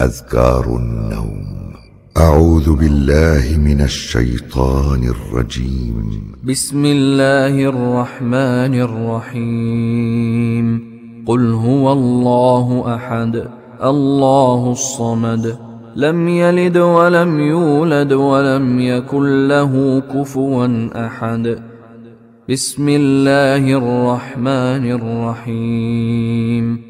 أذكار النوم. أعوذ بالله من الشيطان الرجيم. بسم الله الرحمن الرحيم. قل هو الله أحد الله الصمد. لم يلد ولم يولد ولم يكن له كفوا أحد. بسم الله الرحمن الرحيم.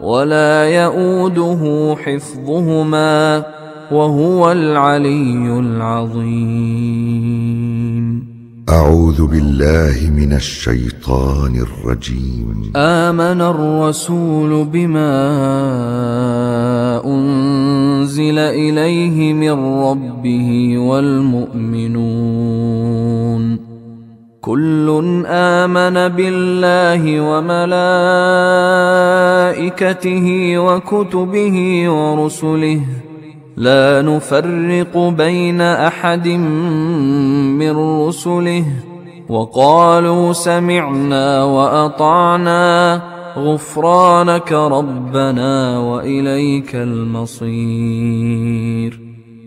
ولا يئوده حفظهما وهو العلي العظيم. أعوذ بالله من الشيطان الرجيم. آمن الرسول بما أنزل إليه من ربه والمؤمنون. كل آمن بالله وملائكته وكتبه ورسله. لا نفرق بين أحد من رسله. وقالوا سمعنا وأطعنا. غفرانك ربنا وإليك المصير.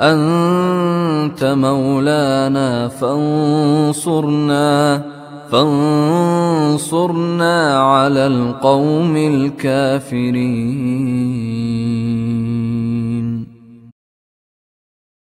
أنت مولانا فانصرنا فانصرنا على القوم الكافرين.